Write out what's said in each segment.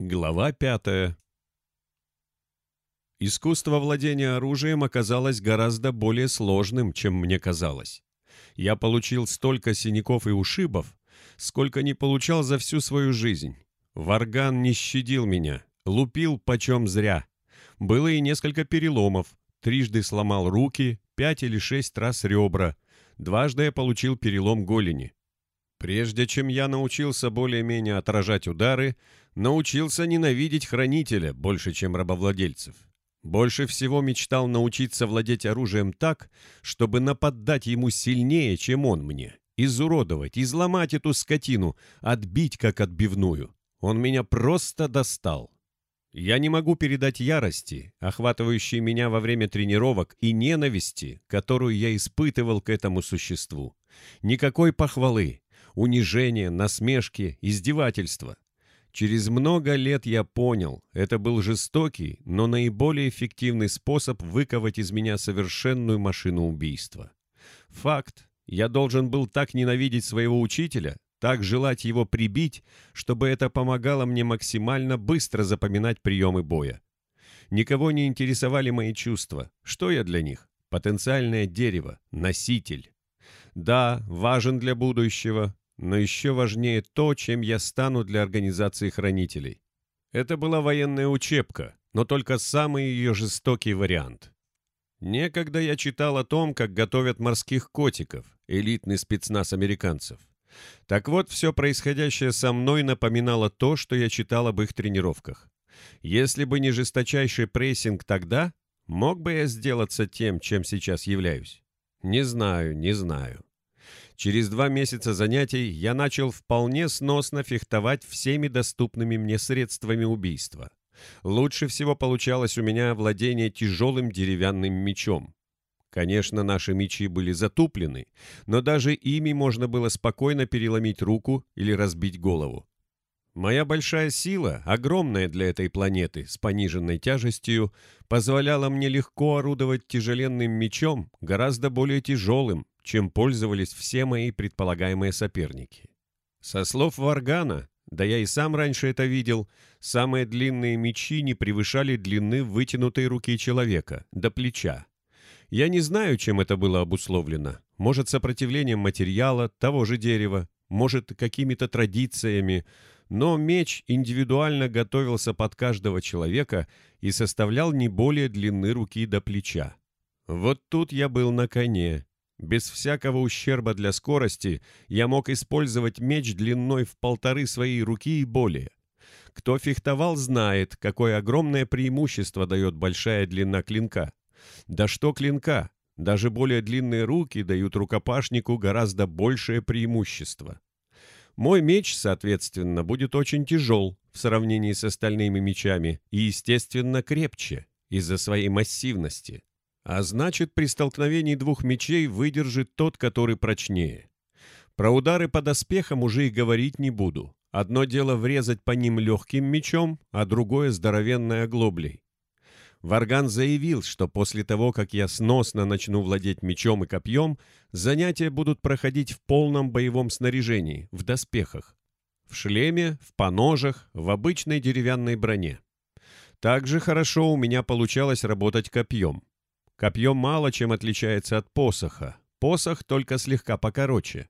Глава пятая. Искусство владения оружием оказалось гораздо более сложным, чем мне казалось. Я получил столько синяков и ушибов, сколько не получал за всю свою жизнь. Варган не щадил меня, лупил почем зря. Было и несколько переломов, трижды сломал руки, пять или шесть раз ребра, дважды я получил перелом голени. Прежде чем я научился более-менее отражать удары, научился ненавидеть хранителя больше, чем рабовладельцев. Больше всего мечтал научиться владеть оружием так, чтобы нападать ему сильнее, чем он мне, изуродовать, изломать эту скотину, отбить как отбивную. Он меня просто достал. Я не могу передать ярости, охватывающей меня во время тренировок, и ненависти, которую я испытывал к этому существу. Никакой похвалы, унижения, насмешки, издевательства. Через много лет я понял, это был жестокий, но наиболее эффективный способ выковать из меня совершенную машину убийства. Факт, я должен был так ненавидеть своего учителя, так желать его прибить, чтобы это помогало мне максимально быстро запоминать приемы боя. Никого не интересовали мои чувства. Что я для них? Потенциальное дерево, носитель. Да, важен для будущего, но еще важнее то, чем я стану для организации хранителей. Это была военная учебка, но только самый ее жестокий вариант. Некогда я читал о том, как готовят морских котиков, элитный спецназ американцев. Так вот, все происходящее со мной напоминало то, что я читал об их тренировках. Если бы не жесточайший прессинг тогда, мог бы я сделаться тем, чем сейчас являюсь? Не знаю, не знаю. Через два месяца занятий я начал вполне сносно фехтовать всеми доступными мне средствами убийства. Лучше всего получалось у меня владение тяжелым деревянным мечом. Конечно, наши мечи были затуплены, но даже ими можно было спокойно переломить руку или разбить голову. Моя большая сила, огромная для этой планеты, с пониженной тяжестью, позволяла мне легко орудовать тяжеленным мечом, гораздо более тяжелым, чем пользовались все мои предполагаемые соперники. Со слов Варгана, да я и сам раньше это видел, самые длинные мечи не превышали длины вытянутой руки человека, до плеча. Я не знаю, чем это было обусловлено. Может, сопротивлением материала, того же дерева, может, какими-то традициями, но меч индивидуально готовился под каждого человека и составлял не более длины руки до плеча. Вот тут я был на коне, без всякого ущерба для скорости я мог использовать меч длиной в полторы своей руки и более. Кто фехтовал, знает, какое огромное преимущество дает большая длина клинка. Да что клинка, даже более длинные руки дают рукопашнику гораздо большее преимущество. Мой меч, соответственно, будет очень тяжел в сравнении с остальными мечами и, естественно, крепче из-за своей массивности. А значит, при столкновении двух мечей выдержит тот, который прочнее. Про удары по доспехам уже и говорить не буду. Одно дело врезать по ним легким мечом, а другое — здоровенной оглоблей. Варган заявил, что после того, как я сносно начну владеть мечом и копьем, занятия будут проходить в полном боевом снаряжении, в доспехах. В шлеме, в поножах, в обычной деревянной броне. Также хорошо у меня получалось работать копьем. Копье мало чем отличается от посоха. Посох только слегка покороче.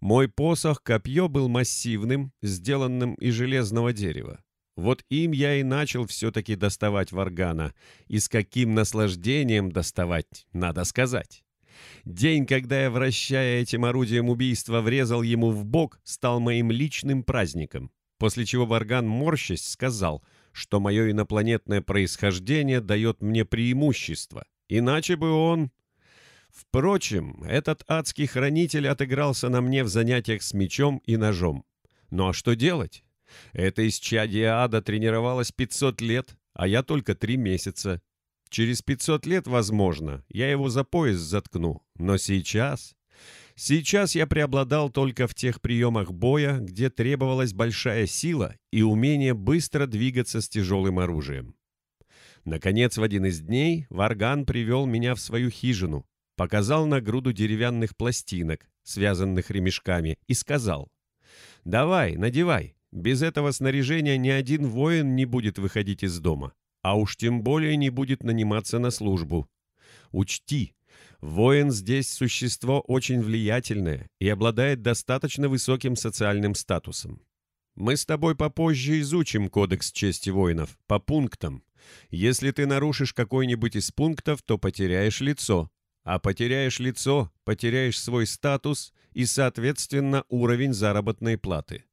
Мой посох-копье был массивным, сделанным из железного дерева. Вот им я и начал все-таки доставать варгана. И с каким наслаждением доставать, надо сказать. День, когда я, вращая этим орудием убийства, врезал ему в бок, стал моим личным праздником. После чего Варган, морщась, сказал, что мое инопланетное происхождение дает мне преимущество. Иначе бы он... Впрочем, этот адский хранитель отыгрался на мне в занятиях с мечом и ножом. Ну а что делать? Это исчадие ада тренировалось 500 лет, а я только три месяца. Через 500 лет, возможно, я его за пояс заткну. Но сейчас... Сейчас я преобладал только в тех приемах боя, где требовалась большая сила и умение быстро двигаться с тяжелым оружием. Наконец, в один из дней Варган привел меня в свою хижину, показал на груду деревянных пластинок, связанных ремешками, и сказал, «Давай, надевай, Без этого снаряжения ни один воин не будет выходить из дома, а уж тем более не будет наниматься на службу. Учти, воин здесь существо очень влиятельное и обладает достаточно высоким социальным статусом. Мы с тобой попозже изучим кодекс чести воинов по пунктам. Если ты нарушишь какой-нибудь из пунктов, то потеряешь лицо. А потеряешь лицо, потеряешь свой статус и, соответственно, уровень заработной платы.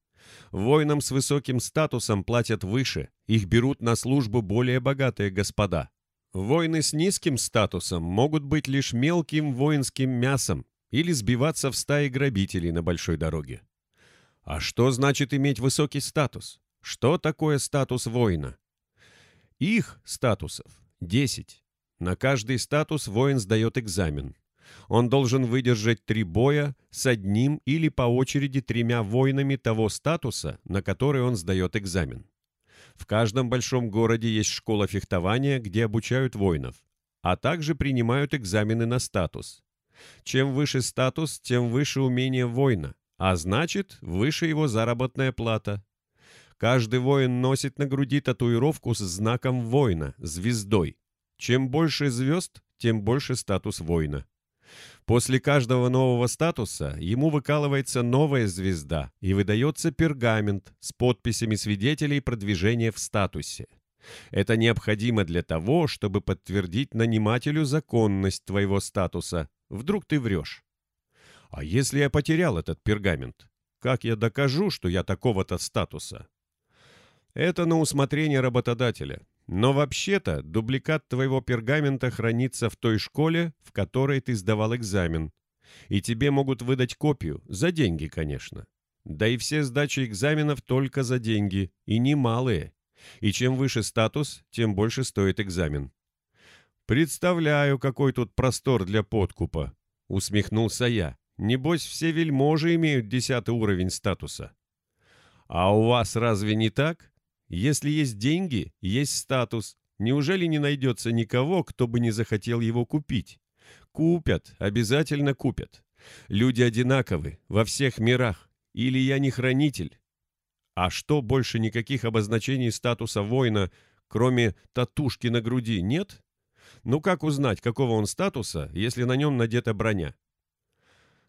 Воинам с высоким статусом платят выше, их берут на службу более богатые господа. Воины с низким статусом могут быть лишь мелким воинским мясом или сбиваться в стаи грабителей на большой дороге. А что значит иметь высокий статус? Что такое статус воина? Их статусов 10. На каждый статус воин сдает экзамен. Он должен выдержать три боя с одним или по очереди тремя воинами того статуса, на который он сдает экзамен. В каждом большом городе есть школа фехтования, где обучают воинов, а также принимают экзамены на статус. Чем выше статус, тем выше умение воина, а значит, выше его заработная плата. Каждый воин носит на груди татуировку с знаком воина, звездой. Чем больше звезд, тем больше статус воина. После каждого нового статуса ему выкалывается новая звезда и выдается пергамент с подписями свидетелей продвижения в статусе. Это необходимо для того, чтобы подтвердить нанимателю законность твоего статуса. Вдруг ты врешь. А если я потерял этот пергамент? Как я докажу, что я такого-то статуса? Это на усмотрение работодателя. Но вообще-то дубликат твоего пергамента хранится в той школе, в которой ты сдавал экзамен. И тебе могут выдать копию, за деньги, конечно. Да и все сдачи экзаменов только за деньги, и немалые. И чем выше статус, тем больше стоит экзамен. «Представляю, какой тут простор для подкупа», — усмехнулся я. «Небось, все вельможи имеют десятый уровень статуса». «А у вас разве не так?» Если есть деньги, есть статус. Неужели не найдется никого, кто бы не захотел его купить? Купят, обязательно купят. Люди одинаковы во всех мирах. Или я не хранитель? А что, больше никаких обозначений статуса воина, кроме татушки на груди, нет? Ну как узнать, какого он статуса, если на нем надета броня?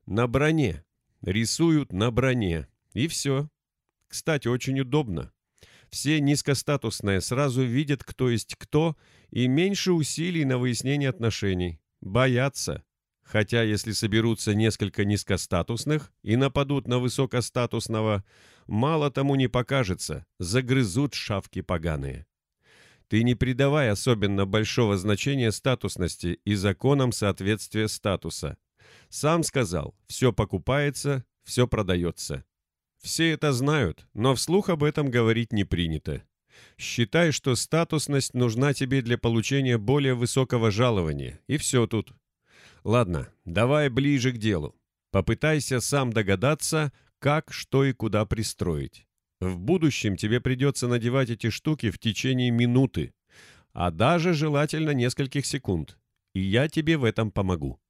На броне. Рисуют на броне. И все. Кстати, очень удобно. Все низкостатусные сразу видят, кто есть кто, и меньше усилий на выяснение отношений. Боятся. Хотя, если соберутся несколько низкостатусных и нападут на высокостатусного, мало тому не покажется, загрызут шавки поганые. Ты не придавай особенно большого значения статусности и законам соответствия статуса. Сам сказал, все покупается, все продается. Все это знают, но вслух об этом говорить не принято. Считай, что статусность нужна тебе для получения более высокого жалования, и все тут. Ладно, давай ближе к делу. Попытайся сам догадаться, как, что и куда пристроить. В будущем тебе придется надевать эти штуки в течение минуты, а даже желательно нескольких секунд. И я тебе в этом помогу.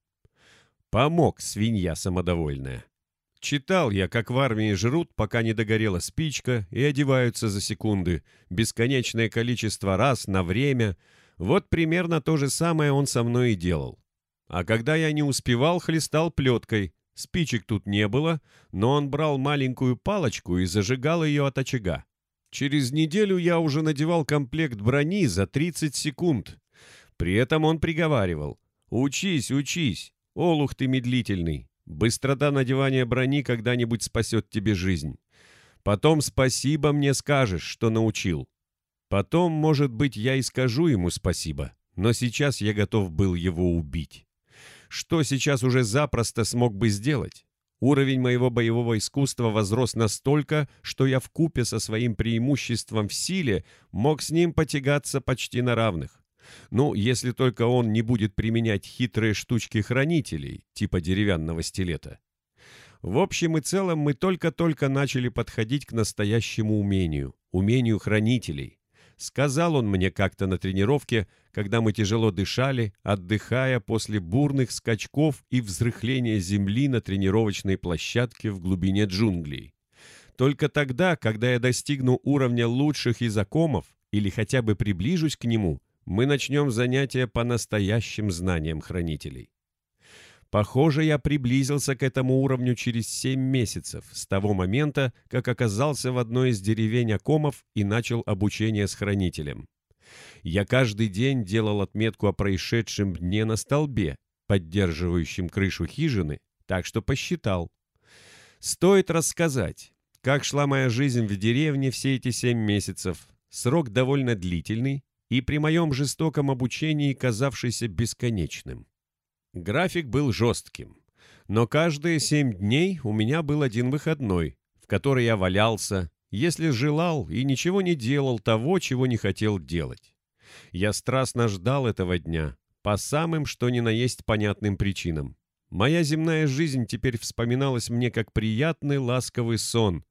Помог, свинья самодовольная. Читал я, как в армии жрут, пока не догорела спичка, и одеваются за секунды, бесконечное количество раз, на время. Вот примерно то же самое он со мной и делал. А когда я не успевал, хлестал плеткой. Спичек тут не было, но он брал маленькую палочку и зажигал ее от очага. Через неделю я уже надевал комплект брони за 30 секунд. При этом он приговаривал «Учись, учись, олух ты медлительный, Быстрота надевания брони когда-нибудь спасет тебе жизнь. Потом спасибо мне скажешь, что научил. Потом, может быть, я и скажу ему спасибо, но сейчас я готов был его убить. Что сейчас уже запросто смог бы сделать? Уровень моего боевого искусства возрос настолько, что я в купе со своим преимуществом в силе мог с ним потягаться почти на равных. Ну, если только он не будет применять хитрые штучки хранителей, типа деревянного стилета. В общем и целом мы только-только начали подходить к настоящему умению, умению хранителей. Сказал он мне как-то на тренировке, когда мы тяжело дышали, отдыхая после бурных скачков и взрыхления земли на тренировочной площадке в глубине джунглей. Только тогда, когда я достигну уровня лучших изокомов или хотя бы приближусь к нему, мы начнем занятия по настоящим знаниям хранителей. Похоже, я приблизился к этому уровню через семь месяцев, с того момента, как оказался в одной из деревень Акомов и начал обучение с хранителем. Я каждый день делал отметку о происшедшем дне на столбе, поддерживающем крышу хижины, так что посчитал. Стоит рассказать, как шла моя жизнь в деревне все эти семь месяцев. Срок довольно длительный и при моем жестоком обучении казавшийся бесконечным. График был жестким, но каждые семь дней у меня был один выходной, в который я валялся, если желал и ничего не делал того, чего не хотел делать. Я страстно ждал этого дня, по самым что ни на есть понятным причинам. Моя земная жизнь теперь вспоминалась мне как приятный ласковый сон.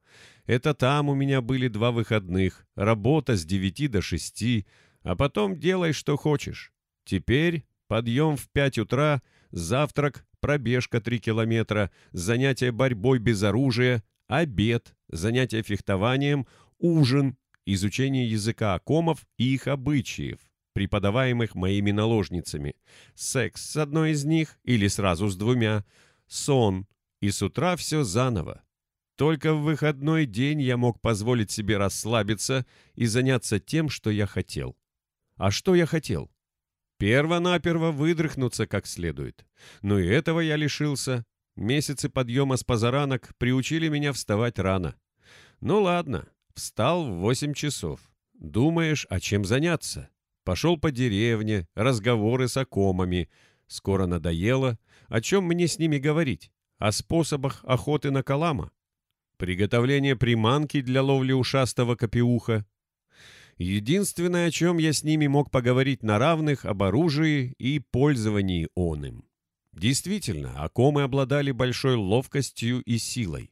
Это там у меня были два выходных, работа с девяти до шести, а потом делай, что хочешь. Теперь Подъем в 5 утра, завтрак, пробежка 3 километра, занятие борьбой без оружия, обед, занятие фехтованием, ужин, изучение языка акомов и их обычаев, преподаваемых моими наложницами, секс с одной из них или сразу с двумя, сон, и с утра все заново. Только в выходной день я мог позволить себе расслабиться и заняться тем, что я хотел. А что я хотел? Перво-наперво выдрыхнуться как следует. Но и этого я лишился. Месяцы подъема с позаранок приучили меня вставать рано. Ну ладно, встал в восемь часов. Думаешь, а чем заняться? Пошел по деревне, разговоры с окомами. Скоро надоело. О чем мне с ними говорить? О способах охоты на калама? Приготовление приманки для ловли ушастого копиуха Единственное, о чем я с ними мог поговорить на равных, об оружии и пользовании он им. Действительно, акомы обладали большой ловкостью и силой,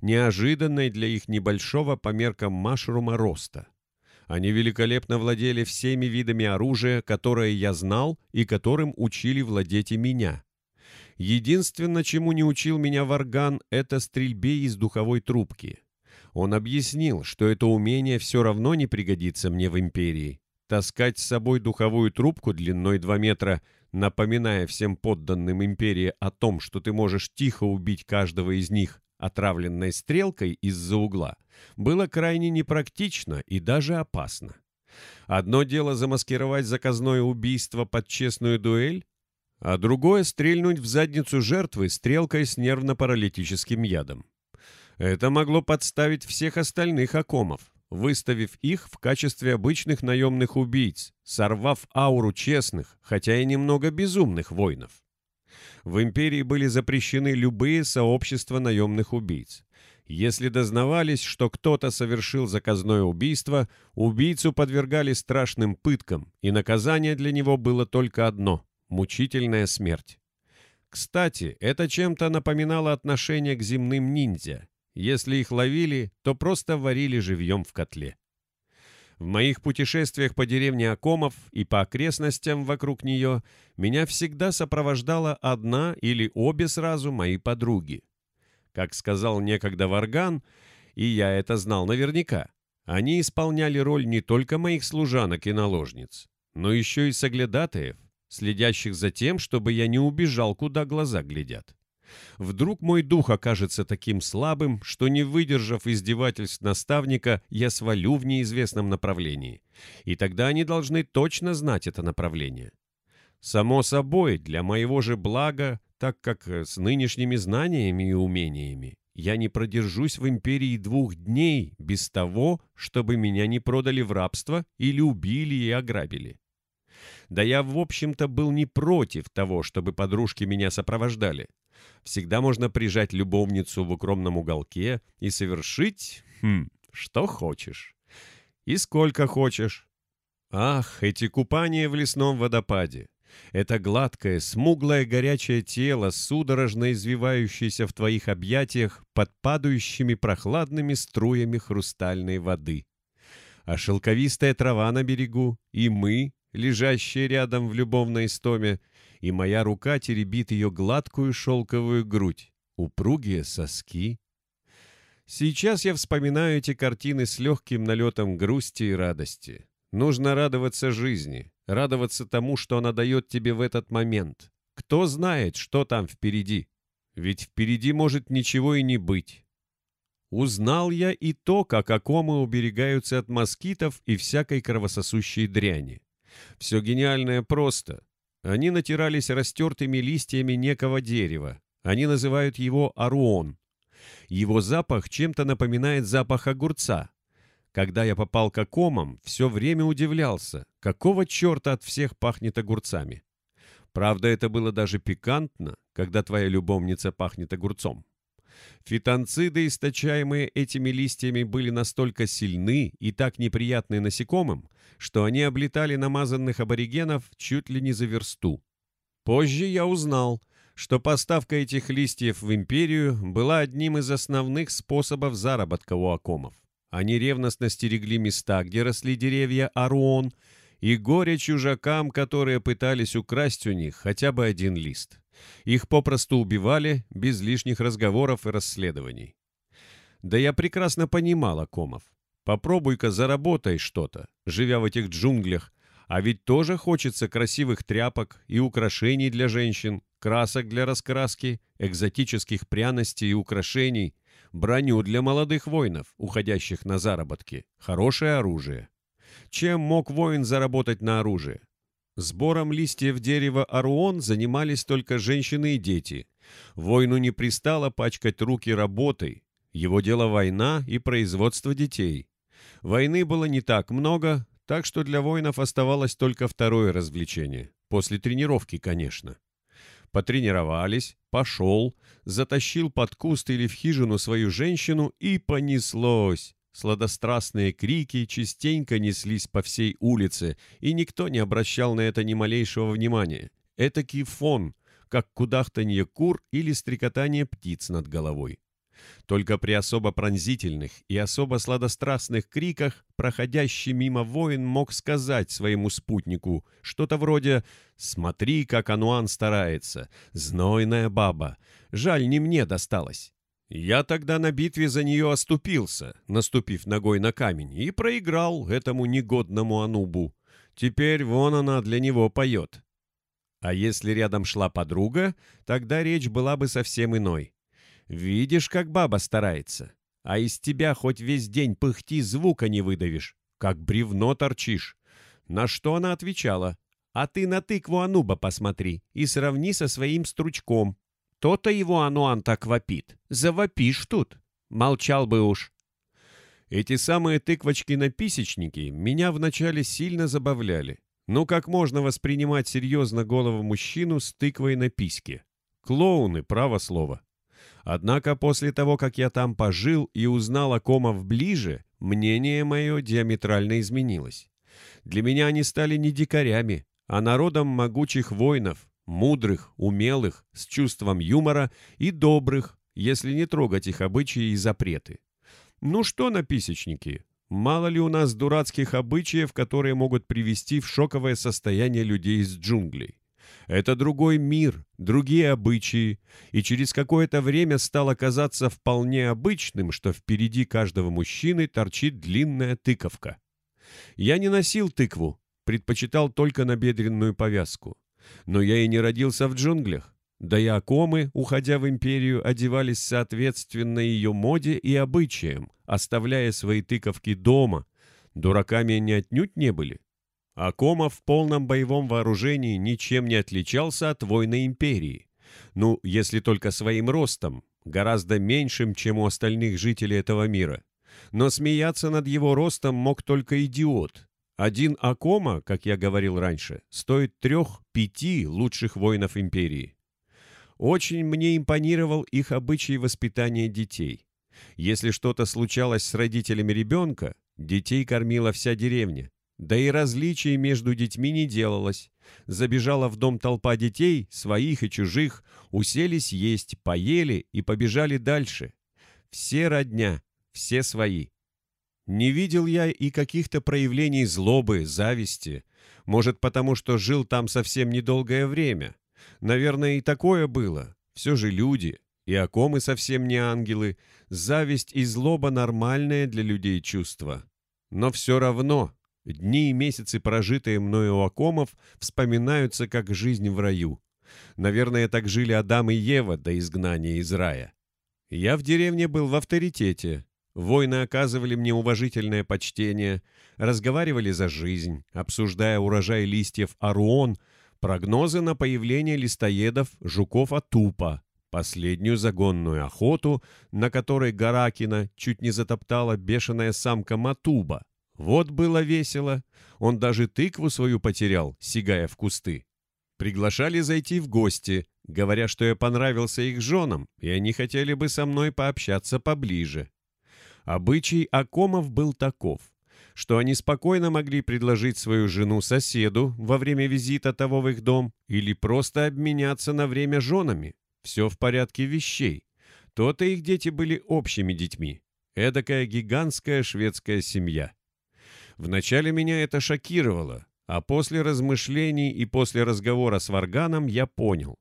неожиданной для их небольшого по меркам машрума роста. Они великолепно владели всеми видами оружия, которое я знал и которым учили владеть и меня. Единственное, чему не учил меня Варган, это стрельбе из духовой трубки. Он объяснил, что это умение все равно не пригодится мне в империи. Таскать с собой духовую трубку длиной 2 метра, напоминая всем подданным империи о том, что ты можешь тихо убить каждого из них отравленной стрелкой из-за угла, было крайне непрактично и даже опасно. Одно дело замаскировать заказное убийство под честную дуэль, а другое — стрельнуть в задницу жертвы стрелкой с нервно-паралитическим ядом. Это могло подставить всех остальных окомов, выставив их в качестве обычных наемных убийц, сорвав ауру честных, хотя и немного безумных воинов. В империи были запрещены любые сообщества наемных убийц. Если дознавались, что кто-то совершил заказное убийство, убийцу подвергали страшным пыткам, и наказание для него было только одно – мучительная смерть. Кстати, это чем-то напоминало отношение к земным ниндзя. Если их ловили, то просто варили живьем в котле. В моих путешествиях по деревне Акомов и по окрестностям вокруг нее меня всегда сопровождала одна или обе сразу мои подруги. Как сказал некогда Варган, и я это знал наверняка, они исполняли роль не только моих служанок и наложниц, но еще и соглядатаев, следящих за тем, чтобы я не убежал, куда глаза глядят. Вдруг мой дух окажется таким слабым, что, не выдержав издевательств наставника, я свалю в неизвестном направлении. И тогда они должны точно знать это направление. Само собой, для моего же блага, так как с нынешними знаниями и умениями я не продержусь в империи двух дней без того, чтобы меня не продали в рабство или убили и ограбили. Да я, в общем-то, был не против того, чтобы подружки меня сопровождали. Всегда можно прижать любовницу в укромном уголке и совершить, хм, что хочешь. И сколько хочешь. Ах, эти купания в лесном водопаде. Это гладкое, смуглое горячее тело, судорожно извивающееся в твоих объятиях под падающими прохладными струями хрустальной воды. А шелковистая трава на берегу, и мы, лежащие рядом в любовной истоме, и моя рука теребит ее гладкую шелковую грудь, упругие соски. Сейчас я вспоминаю эти картины с легким налетом грусти и радости. Нужно радоваться жизни, радоваться тому, что она дает тебе в этот момент. Кто знает, что там впереди? Ведь впереди может ничего и не быть. Узнал я и то, как окомы уберегаются от москитов и всякой кровососущей дряни. Все гениальное просто. Они натирались растертыми листьями некого дерева. Они называют его аруон. Его запах чем-то напоминает запах огурца. Когда я попал к окомам, все время удивлялся, какого черта от всех пахнет огурцами. Правда, это было даже пикантно, когда твоя любовница пахнет огурцом. Фитонциды, источаемые этими листьями, были настолько сильны и так неприятны насекомым, что они облетали намазанных аборигенов чуть ли не за версту. Позже я узнал, что поставка этих листьев в империю была одним из основных способов заработка у акомов. Они ревностно стерегли места, где росли деревья Аруон, и горе чужакам, которые пытались украсть у них хотя бы один лист. Их попросту убивали без лишних разговоров и расследований. Да я прекрасно понимал Акомов. Попробуй-ка заработай что-то, живя в этих джунглях, а ведь тоже хочется красивых тряпок и украшений для женщин, красок для раскраски, экзотических пряностей и украшений, броню для молодых воинов, уходящих на заработки, хорошее оружие. Чем мог воин заработать на оружие? Сбором листьев дерева Аруон занимались только женщины и дети. Воину не пристало пачкать руки работой. Его дело война и производство детей. Войны было не так много, так что для воинов оставалось только второе развлечение. После тренировки, конечно. Потренировались, пошел, затащил под куст или в хижину свою женщину и понеслось. Сладострастные крики частенько неслись по всей улице, и никто не обращал на это ни малейшего внимания. Этакий фон, как кудахтанье кур или стрекотание птиц над головой. Только при особо пронзительных и особо сладострастных криках проходящий мимо воин мог сказать своему спутнику что-то вроде «Смотри, как Ануан старается! Знойная баба! Жаль, не мне досталось!» Я тогда на битве за нее оступился, наступив ногой на камень, и проиграл этому негодному Анубу. Теперь вон она для него поет. А если рядом шла подруга, тогда речь была бы совсем иной. Видишь, как баба старается, а из тебя хоть весь день пыхти звука не выдавишь, как бревно торчишь. На что она отвечала? А ты на тыкву Ануба посмотри и сравни со своим стручком. То-то его Ануан так вопит. Завопишь тут. Молчал бы уж. Эти самые тыквочки-написечники меня вначале сильно забавляли. Ну как можно воспринимать серьезно голову мужчину с тыквой на письке? Клоуны, право слово. Однако после того, как я там пожил и узнал о комов ближе, мнение мое диаметрально изменилось. Для меня они стали не дикарями, а народом могучих воинов, мудрых, умелых, с чувством юмора и добрых, если не трогать их обычаи и запреты. Ну что написечники, мало ли у нас дурацких обычаев, которые могут привести в шоковое состояние людей из джунглей. Это другой мир, другие обычаи, и через какое-то время стало казаться вполне обычным, что впереди каждого мужчины торчит длинная тыковка. Я не носил тыкву, предпочитал только набедренную повязку. Но я и не родился в джунглях. Да и акомы, уходя в империю, одевались соответственно ее моде и обычаям, оставляя свои тыковки дома. Дураками они отнюдь не были. Акома в полном боевом вооружении ничем не отличался от воина империи. Ну, если только своим ростом, гораздо меньшим, чем у остальных жителей этого мира. Но смеяться над его ростом мог только идиот, один Акома, как я говорил раньше, стоит трех-пяти лучших воинов империи. Очень мне импонировал их обычай воспитания детей. Если что-то случалось с родителями ребенка, детей кормила вся деревня. Да и различий между детьми не делалось. Забежала в дом толпа детей, своих и чужих, уселись есть, поели и побежали дальше. Все родня, все свои. Не видел я и каких-то проявлений злобы, зависти. Может, потому что жил там совсем недолгое время. Наверное, и такое было. Все же люди. И окомы совсем не ангелы, зависть и злоба нормальное для людей чувство. Но все равно дни и месяцы, прожитые мною у окомов, вспоминаются как жизнь в раю. Наверное, так жили Адам и Ева до изгнания из рая. Я в деревне был в авторитете. Воины оказывали мне уважительное почтение, разговаривали за жизнь, обсуждая урожай листьев аруон, прогнозы на появление листоедов жуков-атупа, последнюю загонную охоту, на которой Гаракина чуть не затоптала бешеная самка Матуба. Вот было весело. Он даже тыкву свою потерял, сигая в кусты. Приглашали зайти в гости, говоря, что я понравился их женам, и они хотели бы со мной пообщаться поближе. Обычай Акомов был таков, что они спокойно могли предложить свою жену соседу во время визита того в их дом или просто обменяться на время женами. Все в порядке вещей. То-то их дети были общими детьми. Эдакая гигантская шведская семья. Вначале меня это шокировало, а после размышлений и после разговора с Варганом я понял.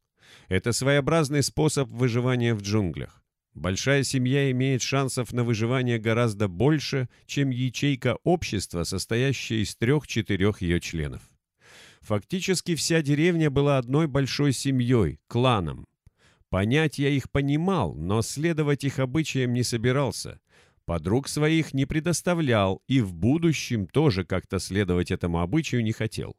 Это своеобразный способ выживания в джунглях. Большая семья имеет шансов на выживание гораздо больше, чем ячейка общества, состоящая из трех-четырех ее членов. Фактически вся деревня была одной большой семьей, кланом. Понять я их понимал, но следовать их обычаям не собирался. Подруг своих не предоставлял и в будущем тоже как-то следовать этому обычаю не хотел.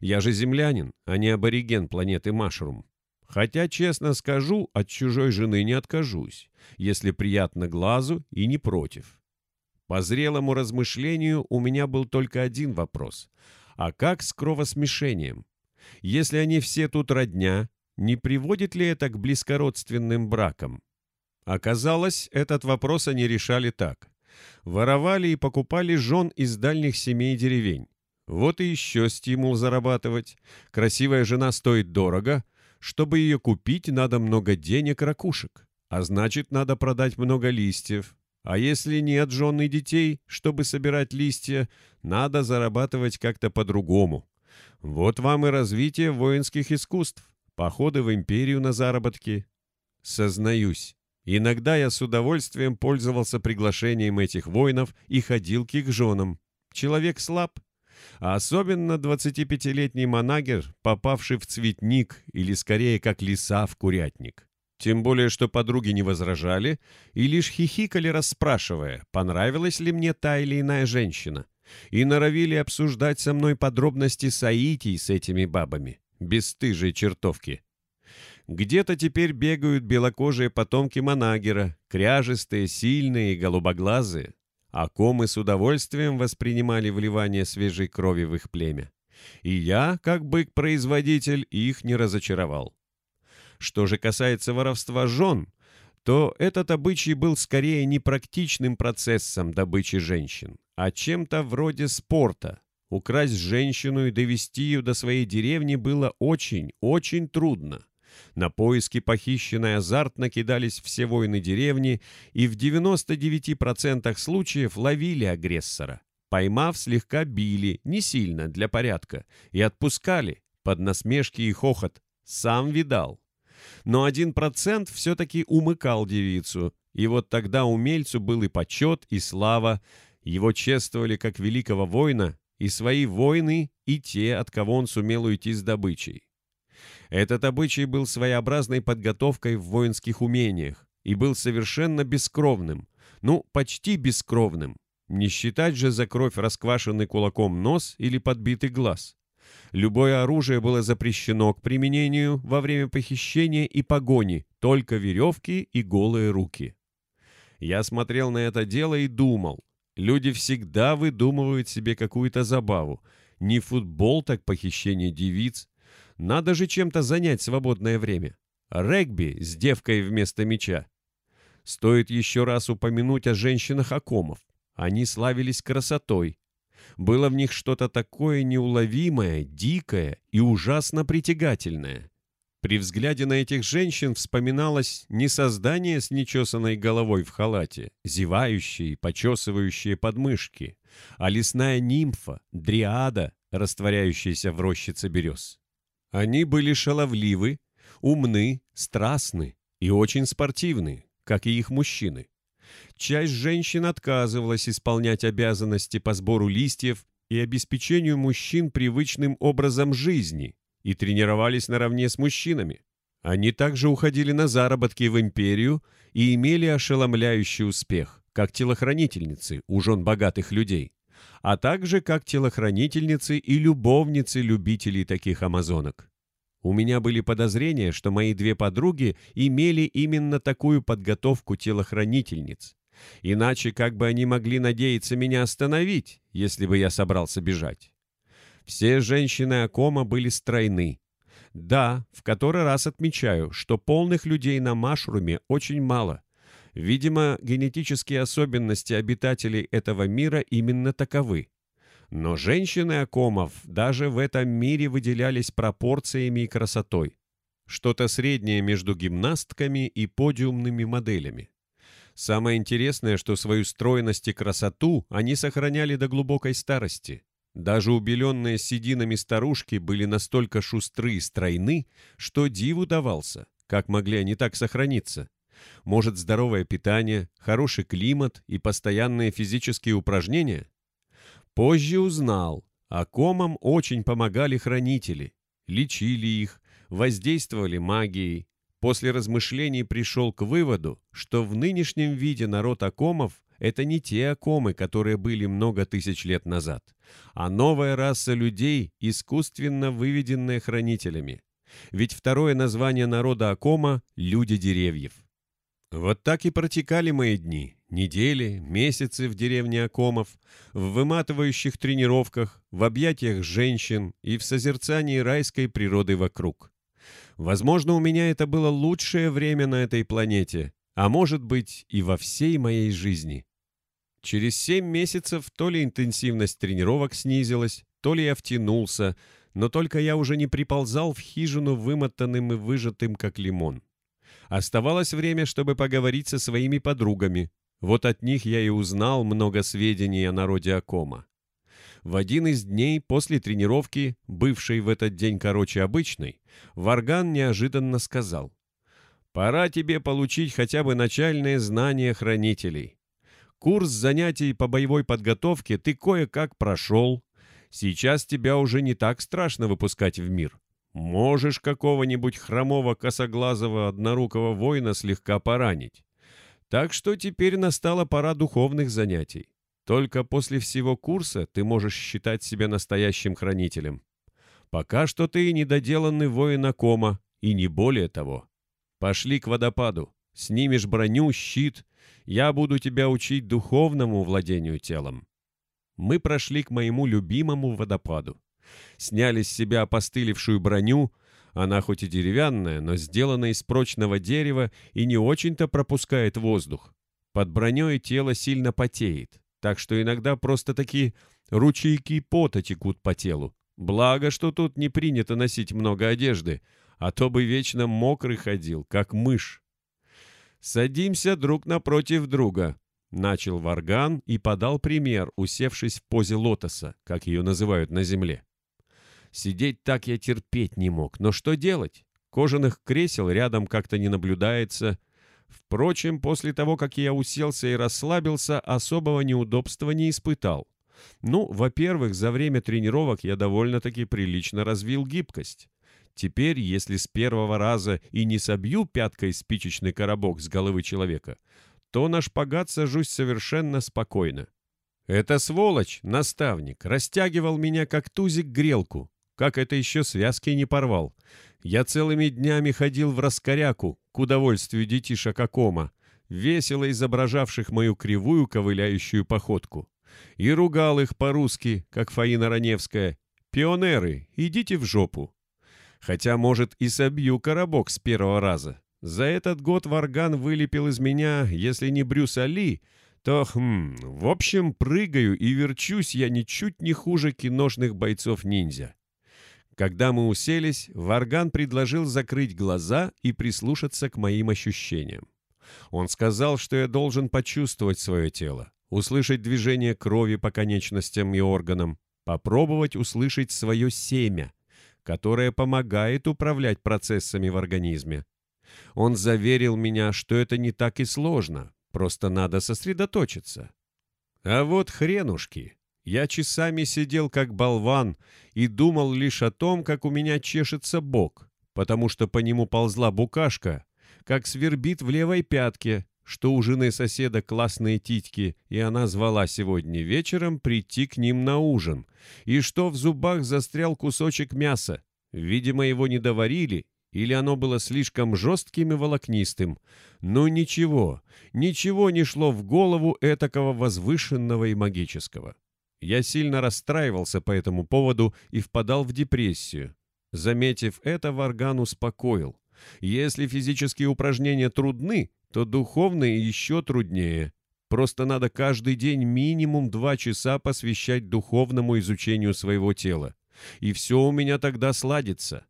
Я же землянин, а не абориген планеты Машрум. Хотя, честно скажу, от чужой жены не откажусь, если приятно глазу и не против. По зрелому размышлению у меня был только один вопрос. А как с кровосмешением? Если они все тут родня, не приводит ли это к близкородственным бракам? Оказалось, этот вопрос они решали так. Воровали и покупали жен из дальних семей деревень. Вот и еще стимул зарабатывать. Красивая жена стоит дорого. Чтобы ее купить, надо много денег ракушек. А значит, надо продать много листьев. А если нет жен и детей, чтобы собирать листья, надо зарабатывать как-то по-другому. Вот вам и развитие воинских искусств. Походы в империю на заработки. Сознаюсь, Иногда я с удовольствием пользовался приглашением этих воинов и ходил к их женам. Человек слаб, а особенно 25-летний манагер, попавший в цветник или скорее как лиса в курятник. Тем более, что подруги не возражали и лишь хихикали, расспрашивая, понравилась ли мне та или иная женщина, и норовили обсуждать со мной подробности соитий с этими бабами, бесстыжие чертовки. Где-то теперь бегают белокожие потомки Манагера, кряжестые, сильные и голубоглазые, а комы с удовольствием воспринимали вливание свежей крови в их племя. И я, как бык-производитель, их не разочаровал. Что же касается воровства жен, то этот обычай был скорее не практичным процессом добычи женщин, а чем-то вроде спорта. Украсть женщину и довести ее до своей деревни было очень, очень трудно. На поиски похищенной азартно кидались все воины деревни и в 99% случаев ловили агрессора. Поймав, слегка били, не сильно, для порядка, и отпускали, под насмешки и хохот. Сам видал. Но один процент все-таки умыкал девицу, и вот тогда умельцу был и почет, и слава. Его чествовали как великого воина, и свои воины, и те, от кого он сумел уйти с добычей. Этот обычай был своеобразной подготовкой в воинских умениях и был совершенно бескровным, ну, почти бескровным. Не считать же за кровь расквашенный кулаком нос или подбитый глаз. Любое оружие было запрещено к применению во время похищения и погони, только веревки и голые руки. Я смотрел на это дело и думал, люди всегда выдумывают себе какую-то забаву. Не футбол, так похищение девиц, надо же чем-то занять свободное время. Регби с девкой вместо мяча. Стоит еще раз упомянуть о женщинах Акомов. Они славились красотой. Было в них что-то такое неуловимое, дикое и ужасно притягательное. При взгляде на этих женщин вспоминалось не создание с нечесанной головой в халате, зевающие, почесывающие подмышки, а лесная нимфа, дриада, растворяющаяся в рощице берез. Они были шаловливы, умны, страстны, и очень спортивны, как и их мужчины. Часть женщин отказывалась исполнять обязанности по сбору листьев и обеспечению мужчин привычным образом жизни и тренировались наравне с мужчинами. Они также уходили на заработки в империю и имели ошеломляющий успех, как телохранительницы у жен богатых людей, а также как телохранительницы и любовницы любителей таких амазонок. У меня были подозрения, что мои две подруги имели именно такую подготовку телохранительниц. Иначе как бы они могли надеяться меня остановить, если бы я собрался бежать? Все женщины Акома были стройны. Да, в который раз отмечаю, что полных людей на Машруме очень мало. Видимо, генетические особенности обитателей этого мира именно таковы. Но женщины Акомов даже в этом мире выделялись пропорциями и красотой. Что-то среднее между гимнастками и подиумными моделями. Самое интересное, что свою стройность и красоту они сохраняли до глубокой старости. Даже убеленные сединами старушки были настолько шустры и стройны, что диву давался, как могли они так сохраниться. Может, здоровое питание, хороший климат и постоянные физические упражнения? Позже узнал, а комам очень помогали хранители, лечили их, воздействовали магией. После размышлений пришел к выводу, что в нынешнем виде народ Акомов – это не те Акомы, которые были много тысяч лет назад, а новая раса людей, искусственно выведенная хранителями. Ведь второе название народа Акома – люди деревьев. Вот так и протекали мои дни, недели, месяцы в деревне Акомов, в выматывающих тренировках, в объятиях женщин и в созерцании райской природы вокруг. Возможно, у меня это было лучшее время на этой планете, а может быть и во всей моей жизни. Через семь месяцев то ли интенсивность тренировок снизилась, то ли я втянулся, но только я уже не приползал в хижину вымотанным и выжатым, как лимон. Оставалось время, чтобы поговорить со своими подругами, вот от них я и узнал много сведений о народе Акома. В один из дней после тренировки, бывшей в этот день короче обычной, Варган неожиданно сказал, «Пора тебе получить хотя бы начальные знания хранителей. Курс занятий по боевой подготовке ты кое-как прошел. Сейчас тебя уже не так страшно выпускать в мир. Можешь какого-нибудь хромого косоглазого однорукого воина слегка поранить. Так что теперь настала пора духовных занятий. Только после всего курса ты можешь считать себя настоящим хранителем. Пока что ты недоделанный воин Акома, и не более того. Пошли к водопаду, снимешь броню, щит, я буду тебя учить духовному владению телом. Мы прошли к моему любимому водопаду. Сняли с себя опостылевшую броню, она хоть и деревянная, но сделана из прочного дерева и не очень-то пропускает воздух. Под броней тело сильно потеет, так что иногда просто такие ручейки пота текут по телу. Благо, что тут не принято носить много одежды, а то бы вечно мокрый ходил, как мышь. «Садимся друг напротив друга», — начал Варган и подал пример, усевшись в позе лотоса, как ее называют на земле. Сидеть так я терпеть не мог, но что делать? Кожаных кресел рядом как-то не наблюдается. Впрочем, после того, как я уселся и расслабился, особого неудобства не испытал. Ну, во-первых, за время тренировок я довольно-таки прилично развил гибкость. Теперь, если с первого раза и не собью пяткой спичечный коробок с головы человека, то на шпагат сажусь совершенно спокойно. Это сволочь, наставник, растягивал меня как тузик грелку, как это еще связки не порвал. Я целыми днями ходил в раскоряку, к удовольствию детишек Акома, весело изображавших мою кривую ковыляющую походку. И ругал их по-русски, как Фаина Раневская. «Пионеры, идите в жопу!» Хотя, может, и собью коробок с первого раза. За этот год Варган вылепил из меня, если не Брюс Али, то, хм, в общем, прыгаю и верчусь я ничуть не хуже киношных бойцов-ниндзя. Когда мы уселись, Варган предложил закрыть глаза и прислушаться к моим ощущениям. Он сказал, что я должен почувствовать свое тело, услышать движение крови по конечностям и органам, попробовать услышать свое семя, которое помогает управлять процессами в организме. Он заверил меня, что это не так и сложно, просто надо сосредоточиться. А вот хренушки. Я часами сидел как болван и думал лишь о том, как у меня чешется бок, потому что по нему ползла букашка, как свербит в левой пятке, что у жены соседа классные титьки, и она звала сегодня вечером прийти к ним на ужин, и что в зубах застрял кусочек мяса. Видимо, его не доварили, или оно было слишком жестким и волокнистым. Но ничего, ничего не шло в голову этакого возвышенного и магического. Я сильно расстраивался по этому поводу и впадал в депрессию. Заметив это, Варган успокоил. Если физические упражнения трудны, то духовные еще труднее. Просто надо каждый день минимум два часа посвящать духовному изучению своего тела. И все у меня тогда сладится.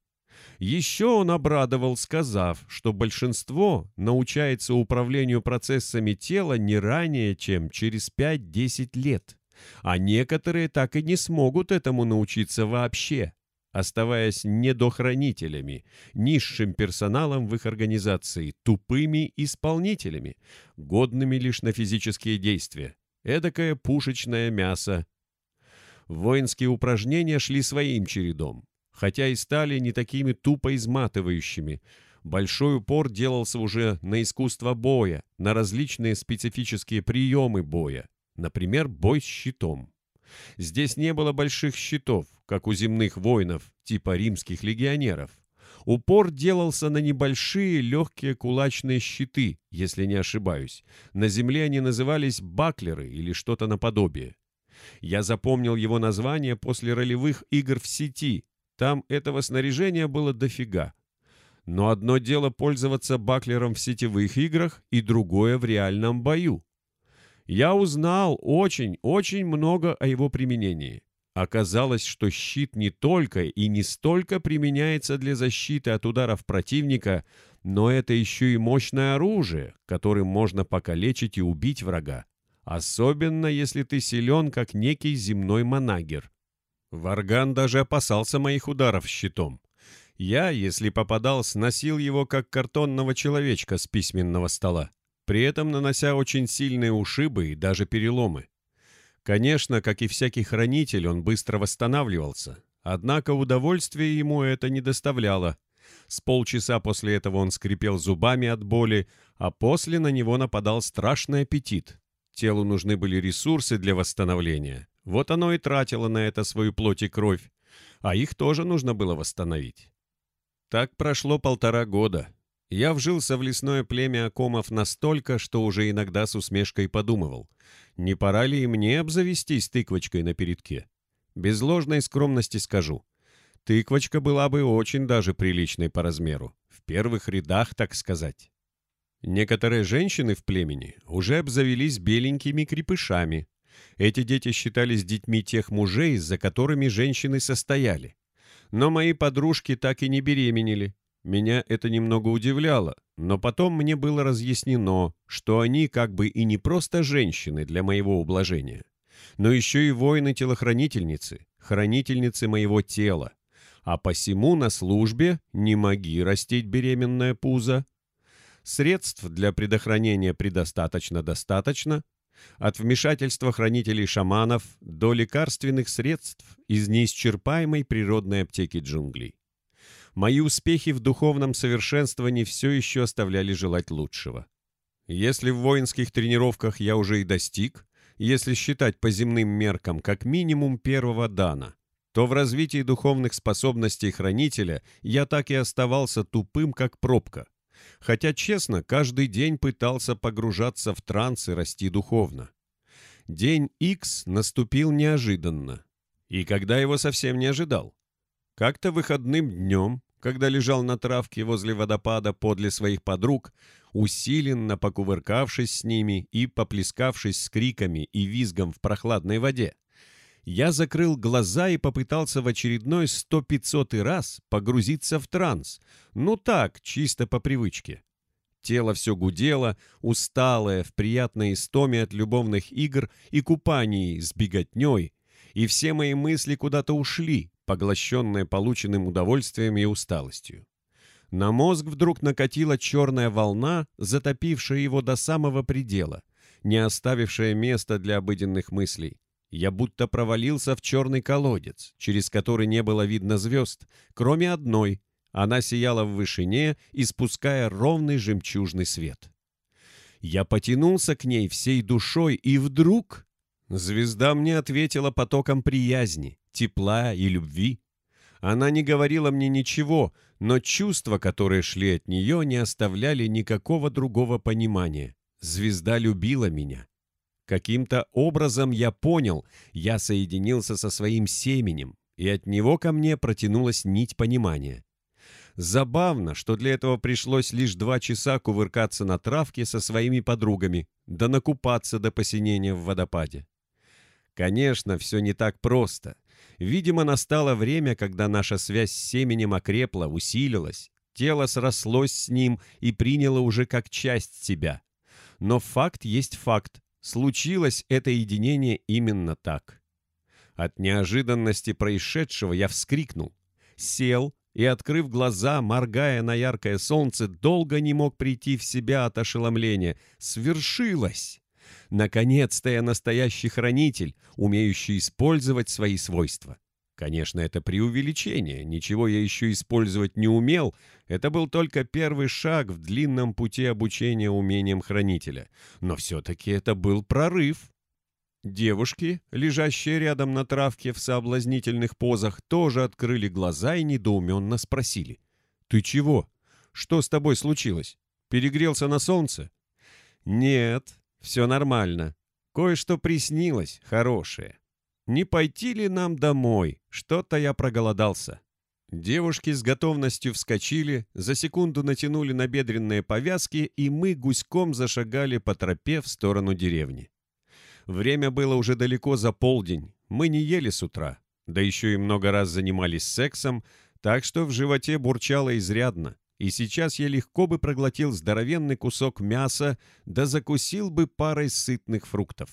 Еще он обрадовал, сказав, что большинство научается управлению процессами тела не ранее, чем через 5-10 лет, а некоторые так и не смогут этому научиться вообще, оставаясь недохранителями, низшим персоналом в их организации, тупыми исполнителями, годными лишь на физические действия. Эдакое пушечное мясо. Воинские упражнения шли своим чередом хотя и стали не такими тупо изматывающими. Большой упор делался уже на искусство боя, на различные специфические приемы боя, например, бой с щитом. Здесь не было больших щитов, как у земных воинов, типа римских легионеров. Упор делался на небольшие легкие кулачные щиты, если не ошибаюсь. На земле они назывались баклеры или что-то наподобие. Я запомнил его название после ролевых игр в сети, там этого снаряжения было дофига. Но одно дело пользоваться баклером в сетевых играх и другое в реальном бою. Я узнал очень-очень много о его применении. Оказалось, что щит не только и не столько применяется для защиты от ударов противника, но это еще и мощное оружие, которым можно покалечить и убить врага. Особенно, если ты силен, как некий земной манагер. Варган даже опасался моих ударов щитом. Я, если попадал, сносил его как картонного человечка с письменного стола, при этом нанося очень сильные ушибы и даже переломы. Конечно, как и всякий хранитель, он быстро восстанавливался, однако удовольствия ему это не доставляло. С полчаса после этого он скрипел зубами от боли, а после на него нападал страшный аппетит. Телу нужны были ресурсы для восстановления, вот оно и тратило на это свою плоть и кровь, а их тоже нужно было восстановить. Так прошло полтора года. Я вжился в лесное племя Акомов настолько, что уже иногда с усмешкой подумывал, не пора ли и мне обзавестись тыквочкой на передке. Без ложной скромности скажу, тыквочка была бы очень даже приличной по размеру, в первых рядах, так сказать. Некоторые женщины в племени уже обзавелись беленькими крепышами, эти дети считались детьми тех мужей, за которыми женщины состояли. Но мои подружки так и не беременели. Меня это немного удивляло, но потом мне было разъяснено, что они как бы и не просто женщины для моего ублажения, но еще и воины-телохранительницы, хранительницы моего тела, а посему на службе не моги растить беременное пузо. Средств для предохранения предостаточно достаточно, от вмешательства хранителей шаманов до лекарственных средств из неисчерпаемой природной аптеки джунглей. Мои успехи в духовном совершенствовании все еще оставляли желать лучшего. Если в воинских тренировках я уже и достиг, если считать по земным меркам как минимум первого дана, то в развитии духовных способностей хранителя я так и оставался тупым, как пробка – хотя, честно, каждый день пытался погружаться в транс и расти духовно. День X наступил неожиданно, и когда его совсем не ожидал. Как-то выходным днем, когда лежал на травке возле водопада подле своих подруг, усиленно покувыркавшись с ними и поплескавшись с криками и визгом в прохладной воде, я закрыл глаза и попытался в очередной сто-пятьсотый раз погрузиться в транс. Ну так, чисто по привычке. Тело все гудело, усталое, в приятной истоме от любовных игр и купаний с беготней, и все мои мысли куда-то ушли, поглощенные полученным удовольствием и усталостью. На мозг вдруг накатила черная волна, затопившая его до самого предела, не оставившая места для обыденных мыслей. Я будто провалился в черный колодец, через который не было видно звезд, кроме одной. Она сияла в вышине, испуская ровный жемчужный свет. Я потянулся к ней всей душой, и вдруг... Звезда мне ответила потоком приязни, тепла и любви. Она не говорила мне ничего, но чувства, которые шли от нее, не оставляли никакого другого понимания. Звезда любила меня. Каким-то образом я понял, я соединился со своим семенем, и от него ко мне протянулась нить понимания. Забавно, что для этого пришлось лишь два часа кувыркаться на травке со своими подругами, да накупаться до посинения в водопаде. Конечно, все не так просто. Видимо, настало время, когда наша связь с семенем окрепла, усилилась, тело срослось с ним и приняло уже как часть себя. Но факт есть факт. Случилось это единение именно так. От неожиданности происшедшего я вскрикнул, сел и, открыв глаза, моргая на яркое солнце, долго не мог прийти в себя от ошеломления. Свершилось! Наконец-то я настоящий хранитель, умеющий использовать свои свойства. Конечно, это преувеличение, ничего я еще использовать не умел, это был только первый шаг в длинном пути обучения умениям хранителя. Но все-таки это был прорыв. Девушки, лежащие рядом на травке в соблазнительных позах, тоже открыли глаза и недоуменно спросили. «Ты чего? Что с тобой случилось? Перегрелся на солнце?» «Нет, все нормально. Кое-что приснилось, хорошее. Не пойти ли нам домой? Что-то я проголодался». Девушки с готовностью вскочили, за секунду натянули набедренные повязки, и мы гуськом зашагали по тропе в сторону деревни. Время было уже далеко за полдень, мы не ели с утра, да еще и много раз занимались сексом, так что в животе бурчало изрядно, и сейчас я легко бы проглотил здоровенный кусок мяса, да закусил бы парой сытных фруктов.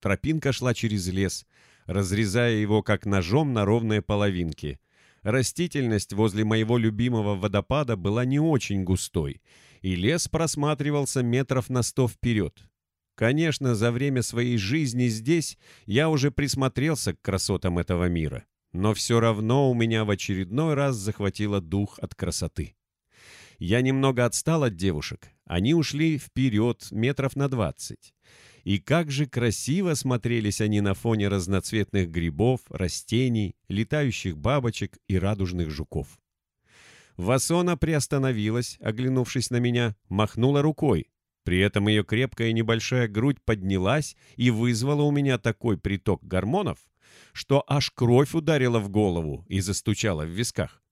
Тропинка шла через лес, разрезая его как ножом на ровные половинки — Растительность возле моего любимого водопада была не очень густой, и лес просматривался метров на сто вперед. Конечно, за время своей жизни здесь я уже присмотрелся к красотам этого мира, но все равно у меня в очередной раз захватило дух от красоты. Я немного отстал от девушек, они ушли вперед метров на двадцать. И как же красиво смотрелись они на фоне разноцветных грибов, растений, летающих бабочек и радужных жуков. Васона приостановилась, оглянувшись на меня, махнула рукой. При этом ее крепкая небольшая грудь поднялась и вызвала у меня такой приток гормонов, что аж кровь ударила в голову и застучала в висках.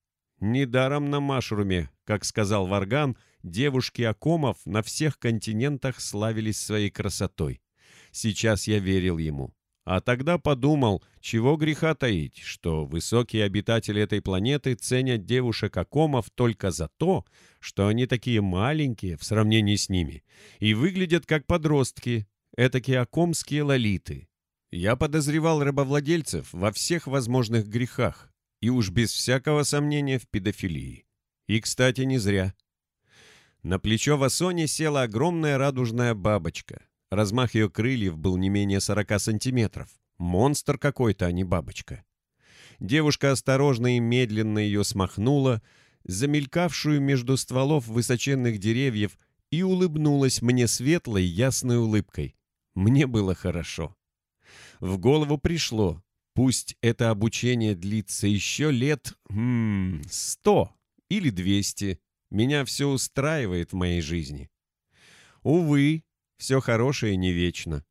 Недаром на Машруме, как сказал Варган, девушки Акомов на всех континентах славились своей красотой. Сейчас я верил ему. А тогда подумал, чего греха таить, что высокие обитатели этой планеты ценят девушек Акомов только за то, что они такие маленькие в сравнении с ними и выглядят как подростки, этакие акомские лолиты. Я подозревал рабовладельцев во всех возможных грехах, и уж без всякого сомнения в педофилии. И, кстати, не зря. На плечо Васони села огромная радужная бабочка. Размах ее крыльев был не менее 40 сантиметров. Монстр какой-то, а не бабочка. Девушка осторожно и медленно ее смахнула, замелькавшую между стволов высоченных деревьев, и улыбнулась мне светлой, ясной улыбкой. Мне было хорошо. В голову пришло, Пусть это обучение длится еще лет м сто или двести. Меня все устраивает в моей жизни. Увы, все хорошее не вечно.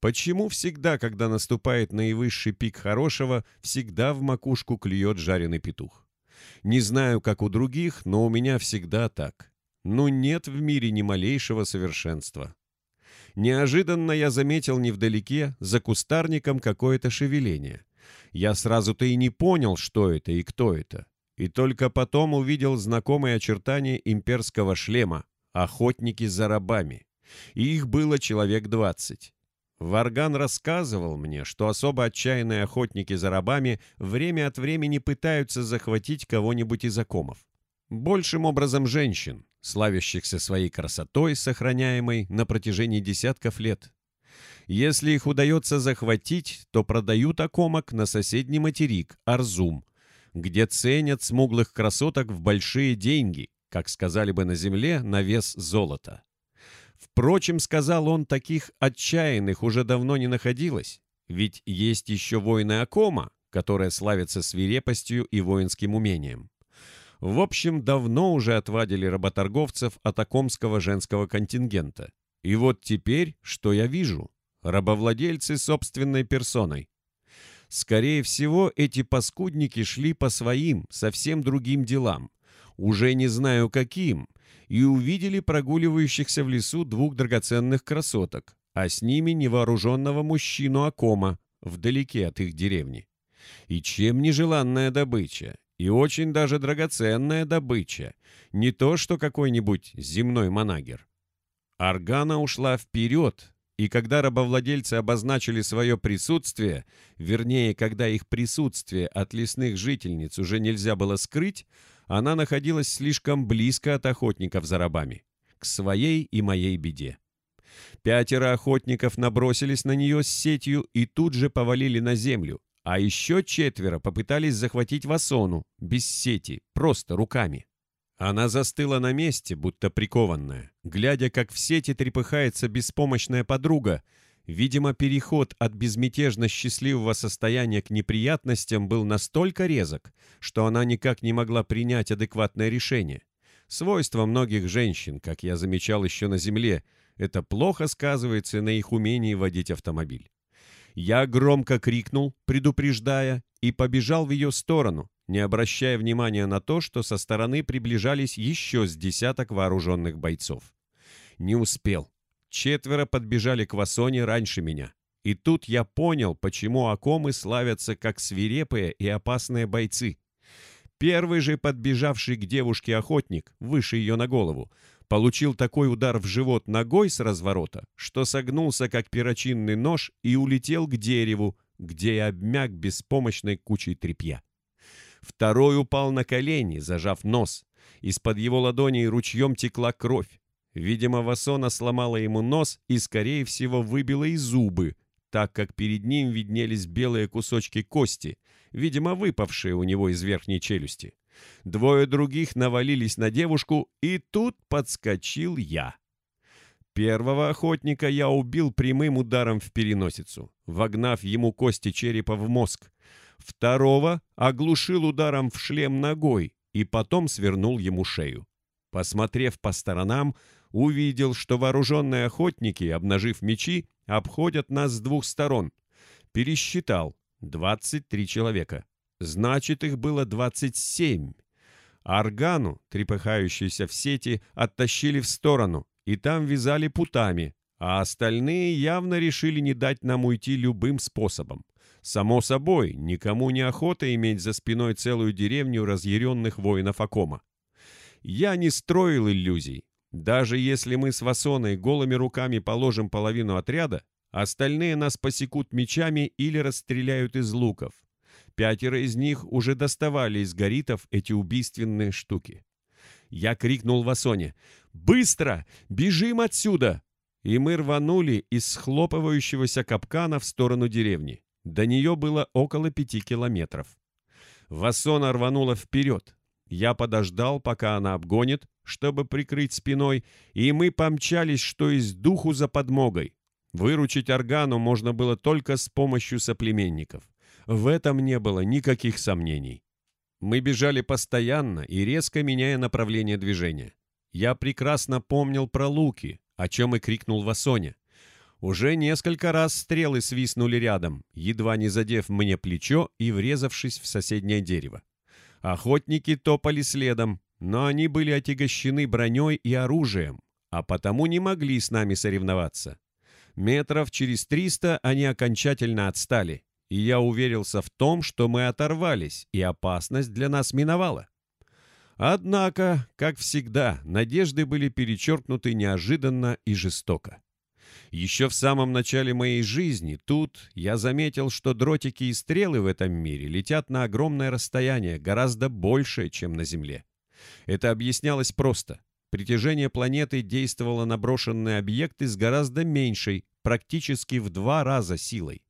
Почему всегда, когда наступает наивысший пик хорошего, всегда в макушку клюет жареный петух? Не знаю, как у других, но у меня всегда так. Ну нет в мире ни малейшего совершенства. Неожиданно я заметил невдалеке, за кустарником, какое-то шевеление. Я сразу-то и не понял, что это и кто это. И только потом увидел знакомые очертания имперского шлема — охотники за рабами. И их было человек двадцать. Варган рассказывал мне, что особо отчаянные охотники за рабами время от времени пытаются захватить кого-нибудь из окомов. большим образом женщин, славящихся своей красотой, сохраняемой на протяжении десятков лет. Если их удается захватить, то продают окомок на соседний материк, Арзум, где ценят смуглых красоток в большие деньги, как сказали бы на земле, на вес золота. Впрочем, сказал он, таких отчаянных уже давно не находилось, ведь есть еще воины Акома, которые славятся свирепостью и воинским умением. В общем, давно уже отвадили работорговцев от акомского женского контингента. И вот теперь, что я вижу? Рабовладельцы собственной персоной. Скорее всего, эти паскудники шли по своим, совсем другим делам, уже не знаю каким, и увидели прогуливающихся в лесу двух драгоценных красоток, а с ними невооруженного мужчину Акома, вдалеке от их деревни. И чем нежеланная добыча, и очень даже драгоценная добыча, не то что какой-нибудь земной манагер. Аргана ушла вперед, и когда рабовладельцы обозначили свое присутствие, вернее, когда их присутствие от лесных жительниц уже нельзя было скрыть, она находилась слишком близко от охотников за рабами, к своей и моей беде. Пятеро охотников набросились на нее с сетью и тут же повалили на землю, а еще четверо попытались захватить Васону, без сети, просто руками. Она застыла на месте, будто прикованная, глядя, как в сети трепыхается беспомощная подруга. Видимо, переход от безмятежно счастливого состояния к неприятностям был настолько резок, что она никак не могла принять адекватное решение. Свойство многих женщин, как я замечал еще на земле, это плохо сказывается на их умении водить автомобиль. Я громко крикнул, предупреждая, и побежал в ее сторону, не обращая внимания на то, что со стороны приближались еще с десяток вооруженных бойцов. Не успел. Четверо подбежали к Васоне раньше меня. И тут я понял, почему Акомы славятся как свирепые и опасные бойцы. Первый же подбежавший к девушке охотник, выше ее на голову, получил такой удар в живот ногой с разворота, что согнулся, как перочинный нож, и улетел к дереву, где и обмяк беспомощной кучей тряпья. Второй упал на колени, зажав нос. Из-под его ладоней ручьем текла кровь. Видимо, Васона сломала ему нос и, скорее всего, выбила и зубы, так как перед ним виднелись белые кусочки кости, видимо, выпавшие у него из верхней челюсти. Двое других навалились на девушку, и тут подскочил я. Первого охотника я убил прямым ударом в переносицу, вогнав ему кости черепа в мозг. Второго оглушил ударом в шлем ногой и потом свернул ему шею. Посмотрев по сторонам, увидел, что вооруженные охотники, обнажив мечи, обходят нас с двух сторон. Пересчитал. 23 человека. Значит, их было 27. Аргану, трепыхающуюся в сети, оттащили в сторону, и там вязали путами, а остальные явно решили не дать нам уйти любым способом. Само собой, никому не охота иметь за спиной целую деревню разъяренных воинов Акома. Я не строил иллюзий. Даже если мы с Васоной голыми руками положим половину отряда, остальные нас посекут мечами или расстреляют из луков. Пятеро из них уже доставали из горитов эти убийственные штуки. Я крикнул Васоне «Быстро! Бежим отсюда!» И мы рванули из схлопывающегося капкана в сторону деревни. До нее было около пяти километров. Вассона рванула вперед. Я подождал, пока она обгонит, чтобы прикрыть спиной, и мы помчались, что из духу за подмогой. Выручить органу можно было только с помощью соплеменников. В этом не было никаких сомнений. Мы бежали постоянно и резко меняя направление движения. Я прекрасно помнил про луки, о чем и крикнул Васоне. Уже несколько раз стрелы свистнули рядом, едва не задев мне плечо и врезавшись в соседнее дерево. Охотники топали следом, но они были отягощены броней и оружием, а потому не могли с нами соревноваться. Метров через триста они окончательно отстали, и я уверился в том, что мы оторвались, и опасность для нас миновала. Однако, как всегда, надежды были перечеркнуты неожиданно и жестоко. Еще в самом начале моей жизни тут я заметил, что дротики и стрелы в этом мире летят на огромное расстояние, гораздо большее, чем на Земле. Это объяснялось просто. Притяжение планеты действовало на брошенные объекты с гораздо меньшей, практически в два раза силой.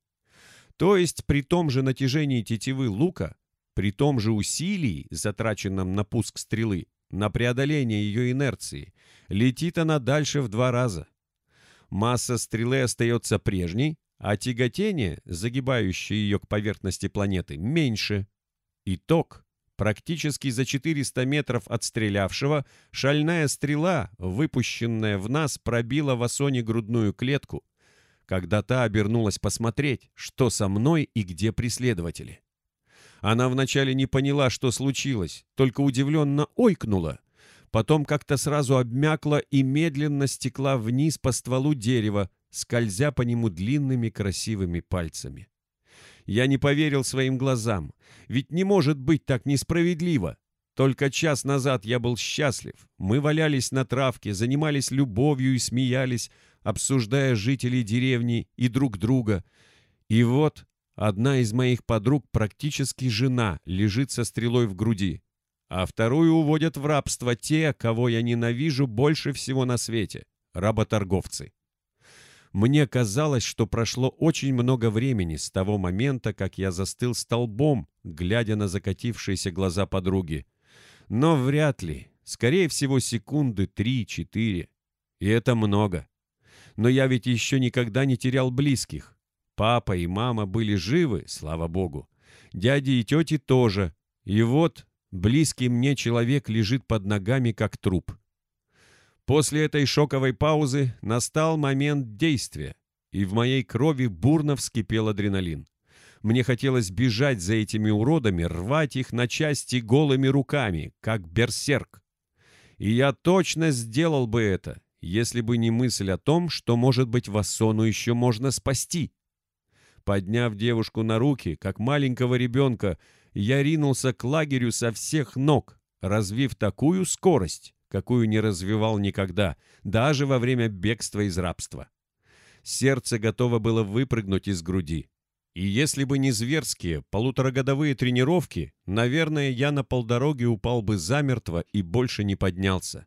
То есть при том же натяжении тетивы лука, при том же усилии, затраченном на пуск стрелы, на преодоление ее инерции, летит она дальше в два раза. Масса стрелы остается прежней, а тяготение, загибающее ее к поверхности планеты, меньше. Итог. Практически за 400 метров от стрелявшего, шальная стрела, выпущенная в нас, пробила в Асоне грудную клетку, когда та обернулась посмотреть, что со мной и где преследователи. Она вначале не поняла, что случилось, только удивленно ойкнула. Потом как-то сразу обмякла и медленно стекла вниз по стволу дерева, скользя по нему длинными красивыми пальцами. Я не поверил своим глазам, ведь не может быть так несправедливо. Только час назад я был счастлив. Мы валялись на травке, занимались любовью и смеялись, обсуждая жителей деревни и друг друга. И вот одна из моих подруг, практически жена, лежит со стрелой в груди, а вторую уводят в рабство те, кого я ненавижу больше всего на свете — работорговцы. Мне казалось, что прошло очень много времени с того момента, как я застыл столбом, глядя на закатившиеся глаза подруги. Но вряд ли. Скорее всего, секунды три-четыре. И это много. Но я ведь еще никогда не терял близких. Папа и мама были живы, слава богу. Дяди и тети тоже. И вот близкий мне человек лежит под ногами, как труп. После этой шоковой паузы настал момент действия, и в моей крови бурно вскипел адреналин. Мне хотелось бежать за этими уродами, рвать их на части голыми руками, как берсерк. И я точно сделал бы это, если бы не мысль о том, что, может быть, Вассону еще можно спасти. Подняв девушку на руки, как маленького ребенка, я ринулся к лагерю со всех ног, развив такую скорость, какую не развивал никогда, даже во время бегства из рабства. Сердце готово было выпрыгнуть из груди. И если бы не зверские полуторагодовые тренировки, наверное, я на полдороге упал бы замертво и больше не поднялся.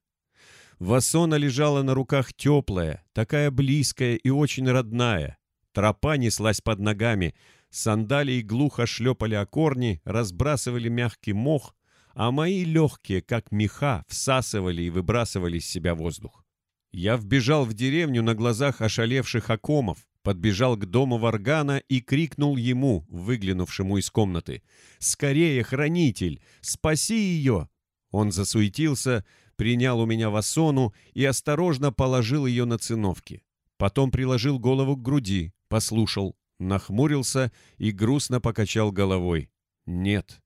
Васона лежала на руках теплая, такая близкая и очень родная. Тропа неслась под ногами, сандалии глухо шлепали о корни, разбрасывали мягкий мох, а мои легкие, как меха, всасывали и выбрасывали из себя воздух. Я вбежал в деревню на глазах ошалевших окомов, подбежал к дому Варгана и крикнул ему, выглянувшему из комнаты, «Скорее, хранитель! Спаси ее!» Он засуетился, принял у меня васону и осторожно положил ее на циновки. Потом приложил голову к груди, послушал, нахмурился и грустно покачал головой. «Нет,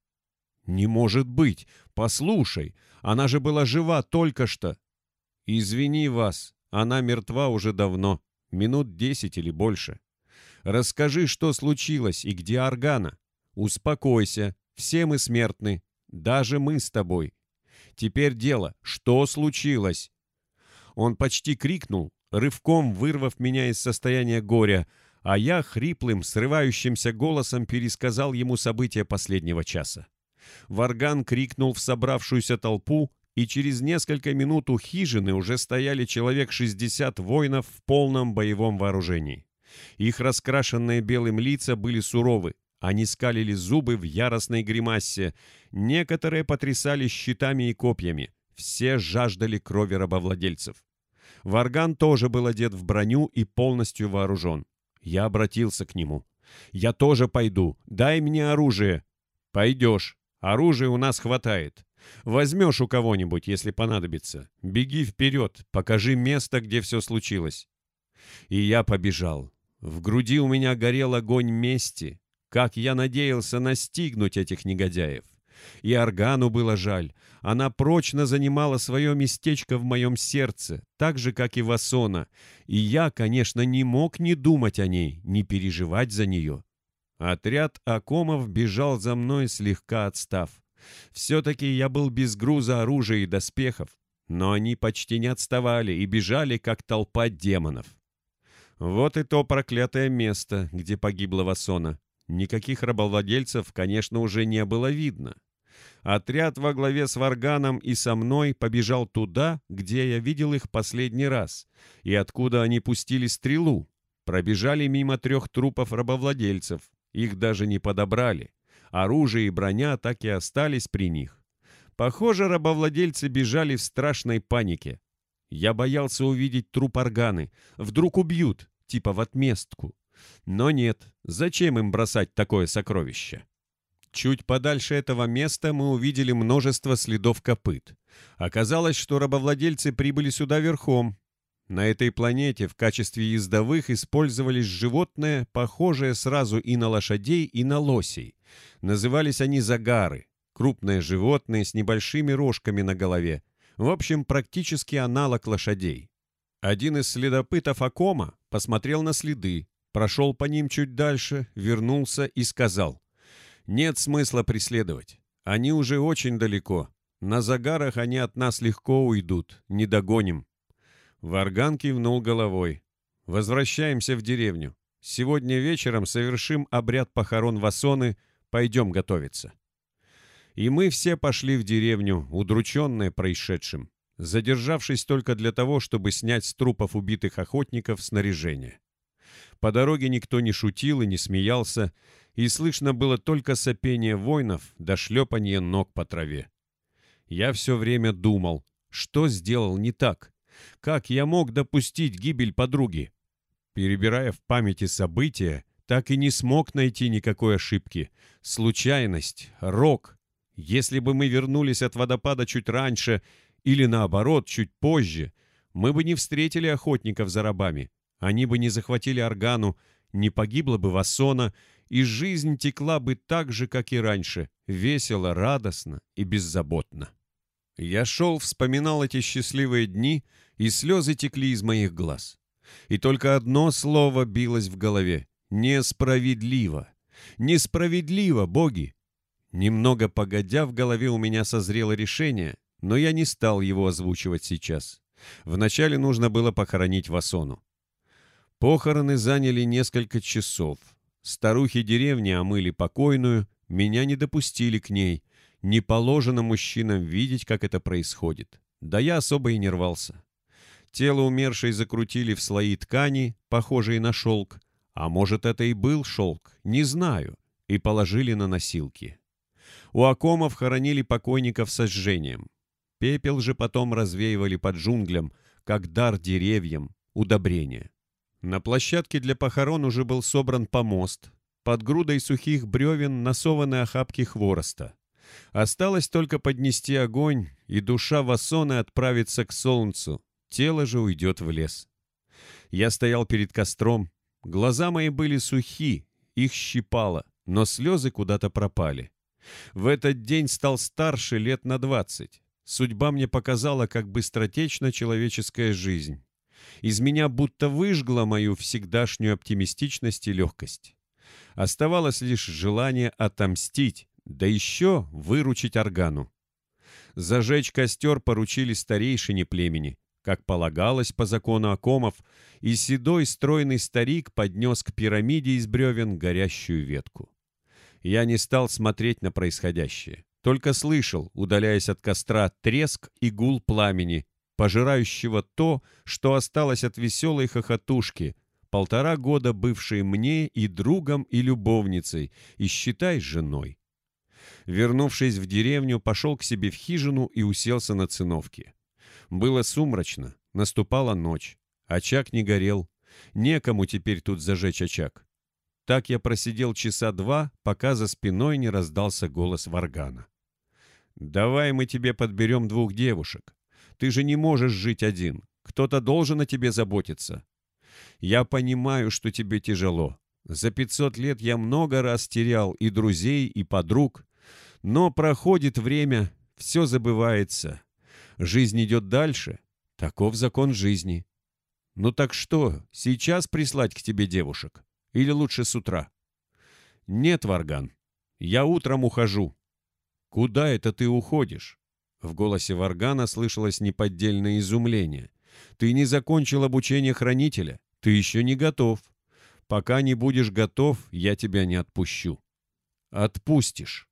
«Не может быть! Послушай, она же была жива только что!» «Извини вас, она мертва уже давно, минут десять или больше. Расскажи, что случилось и где Аргана. Успокойся, все мы смертны, даже мы с тобой. Теперь дело, что случилось?» Он почти крикнул, рывком вырвав меня из состояния горя, а я хриплым, срывающимся голосом пересказал ему события последнего часа. Варган крикнул в собравшуюся толпу, и через несколько минут у хижины уже стояли человек 60 воинов в полном боевом вооружении. Их раскрашенные белым лица были суровы, они скалили зубы в яростной гримасе, некоторые потрясали щитами и копьями, все жаждали крови рабовладельцев. Варган тоже был одет в броню и полностью вооружен. Я обратился к нему. «Я тоже пойду. Дай мне оружие». «Пойдешь», Оружия у нас хватает. Возьмешь у кого-нибудь, если понадобится. Беги вперед, покажи место, где все случилось. И я побежал. В груди у меня горел огонь мести. Как я надеялся настигнуть этих негодяев. И Аргану было жаль. Она прочно занимала свое местечко в моем сердце, так же, как и Васона. И я, конечно, не мог не думать о ней, не переживать за нее. Отряд Акомов бежал за мной, слегка отстав. Все-таки я был без груза оружия и доспехов, но они почти не отставали и бежали, как толпа демонов. Вот и то проклятое место, где погибла Васона. Никаких рабовладельцев, конечно, уже не было видно. Отряд во главе с Варганом и со мной побежал туда, где я видел их последний раз, и откуда они пустили стрелу. Пробежали мимо трех трупов рабовладельцев, их даже не подобрали. Оружие и броня так и остались при них. Похоже, рабовладельцы бежали в страшной панике. Я боялся увидеть труп органы. Вдруг убьют, типа в отместку. Но нет, зачем им бросать такое сокровище? Чуть подальше этого места мы увидели множество следов копыт. Оказалось, что рабовладельцы прибыли сюда верхом. На этой планете в качестве ездовых использовались животные, похожие сразу и на лошадей, и на лосей. Назывались они загары, крупные животные с небольшими рожками на голове. В общем, практически аналог лошадей. Один из следопытов Акома посмотрел на следы, прошел по ним чуть дальше, вернулся и сказал, «Нет смысла преследовать. Они уже очень далеко. На загарах они от нас легко уйдут, не догоним». Варган кивнул головой. «Возвращаемся в деревню. Сегодня вечером совершим обряд похорон Васоны, пойдем готовиться». И мы все пошли в деревню, удрученные происшедшим, задержавшись только для того, чтобы снять с трупов убитых охотников снаряжение. По дороге никто не шутил и не смеялся, и слышно было только сопение воинов до шлепанье ног по траве. Я все время думал, что сделал не так, как я мог допустить гибель подруги. Перебирая в памяти события, так и не смог найти никакой ошибки. Случайность, рок. Если бы мы вернулись от водопада чуть раньше или, наоборот, чуть позже, мы бы не встретили охотников за рабами. Они бы не захватили органу, не погибла бы Вассона, и жизнь текла бы так же, как и раньше, весело, радостно и беззаботно. Я шел, вспоминал эти счастливые дни, и слезы текли из моих глаз. И только одно слово билось в голове — несправедливо. Несправедливо, боги! Немного погодя, в голове у меня созрело решение, но я не стал его озвучивать сейчас. Вначале нужно было похоронить Васону. Похороны заняли несколько часов. Старухи деревни омыли покойную, меня не допустили к ней. Не положено мужчинам видеть, как это происходит. Да я особо и не рвался. Тело умершей закрутили в слои ткани, похожие на шелк. А может, это и был шелк, не знаю. И положили на носилки. У окомов хоронили покойников сожжением. Пепел же потом развеивали под джунглям, как дар деревьям, удобрение. На площадке для похорон уже был собран помост. Под грудой сухих бревен насованы охапки хвороста. Осталось только поднести огонь, и душа Вассоны отправится к солнцу. Тело же уйдет в лес. Я стоял перед костром. Глаза мои были сухи, их щипало, но слезы куда-то пропали. В этот день стал старше лет на двадцать. Судьба мне показала, как быстротечна человеческая жизнь. Из меня будто выжгла мою всегдашнюю оптимистичность и легкость. Оставалось лишь желание отомстить, да еще выручить органу. Зажечь костер поручили старейшине племени, как полагалось по закону окомов, и седой стройный старик поднес к пирамиде из бревен горящую ветку. Я не стал смотреть на происходящее, только слышал, удаляясь от костра, треск и гул пламени, пожирающего то, что осталось от веселой хохотушки, полтора года бывшей мне и другом, и любовницей, и, считай, женой. Вернувшись в деревню, пошел к себе в хижину и уселся на циновке. Было сумрачно, наступала ночь, очаг не горел, некому теперь тут зажечь очаг. Так я просидел часа два, пока за спиной не раздался голос Варгана. «Давай мы тебе подберем двух девушек. Ты же не можешь жить один. Кто-то должен о тебе заботиться. Я понимаю, что тебе тяжело. За 500 лет я много раз терял и друзей, и подруг. Но проходит время, все забывается. Жизнь идет дальше. Таков закон жизни. Ну так что, сейчас прислать к тебе девушек? Или лучше с утра? Нет, Варган, я утром ухожу. Куда это ты уходишь? В голосе Варгана слышалось неподдельное изумление. «Ты не закончил обучение хранителя. Ты еще не готов. Пока не будешь готов, я тебя не отпущу». «Отпустишь.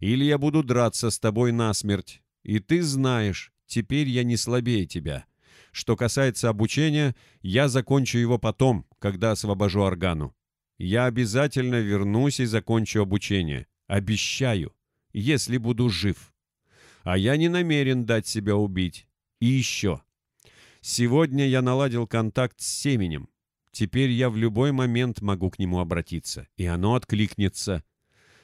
Или я буду драться с тобой насмерть. И ты знаешь, теперь я не слабее тебя. Что касается обучения, я закончу его потом, когда освобожу органу. Я обязательно вернусь и закончу обучение. Обещаю, если буду жив. А я не намерен дать себя убить. И еще. Сегодня я наладил контакт с семенем. Теперь я в любой момент могу к нему обратиться, и оно откликнется.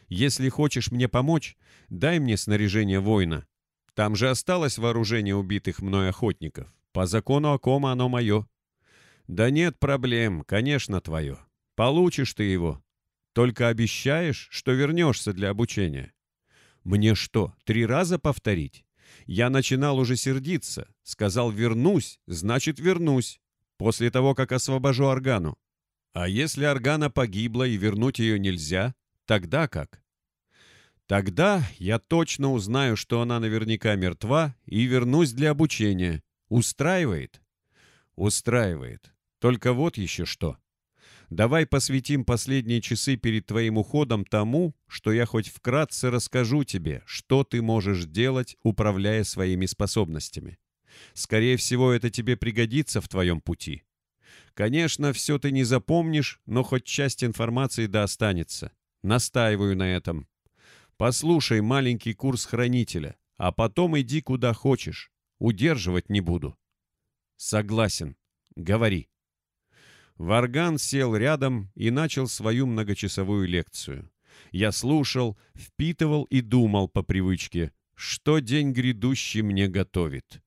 Если хочешь мне помочь, дай мне снаряжение воина. Там же осталось вооружение убитых мной охотников. По закону Акома оно мое. Да нет проблем, конечно, твое. Получишь ты его. Только обещаешь, что вернешься для обучения. Мне что, три раза повторить? Я начинал уже сердиться. Сказал «вернусь», значит «вернусь». После того, как освобожу органу. А если органа погибла и вернуть ее нельзя, тогда как? Тогда я точно узнаю, что она наверняка мертва, и вернусь для обучения. Устраивает? Устраивает. Только вот еще что. Давай посвятим последние часы перед твоим уходом тому, что я хоть вкратце расскажу тебе, что ты можешь делать, управляя своими способностями. Скорее всего, это тебе пригодится в твоем пути. Конечно, все ты не запомнишь, но хоть часть информации да останется. Настаиваю на этом. Послушай маленький курс хранителя, а потом иди куда хочешь. Удерживать не буду. Согласен. Говори. Варган сел рядом и начал свою многочасовую лекцию. Я слушал, впитывал и думал по привычке, что день грядущий мне готовит.